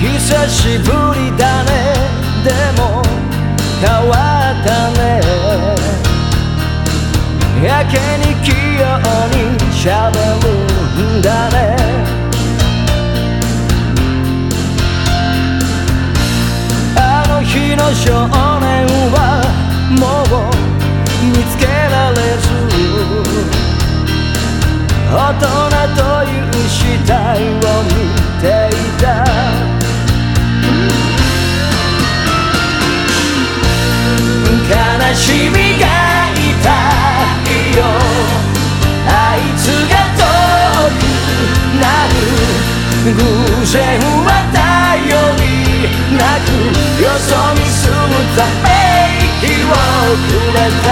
久しぶりだね。でも変わったね。やけに器用に喋るんだね。あの日の少年はもう見つけられず。しみが痛いよ。あいつが遠くなる偶然は頼りなくよ。そ見するため息をくれた。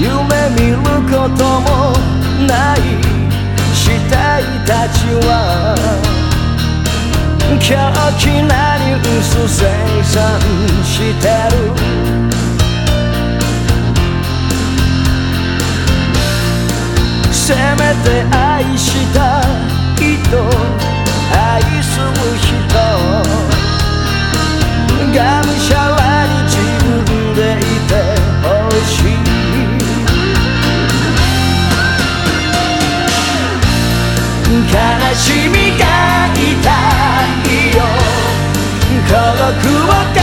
夢見ることもない死体たちは狂気なニュース生産してる。せめて愛した人。愛する人。がむしゃらに自分でいてほしい。悲しみが孤独を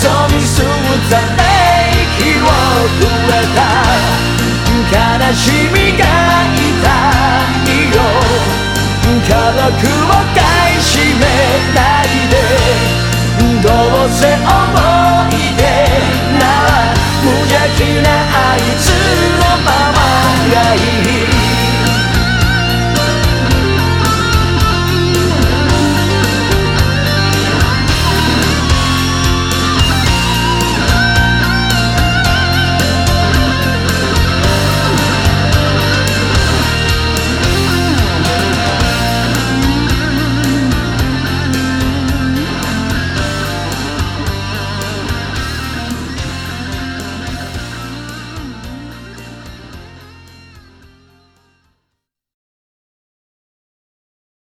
そ見すうざめ息をくれた。悲しみが痛みを。孤独を買い占めないで。どうせ思う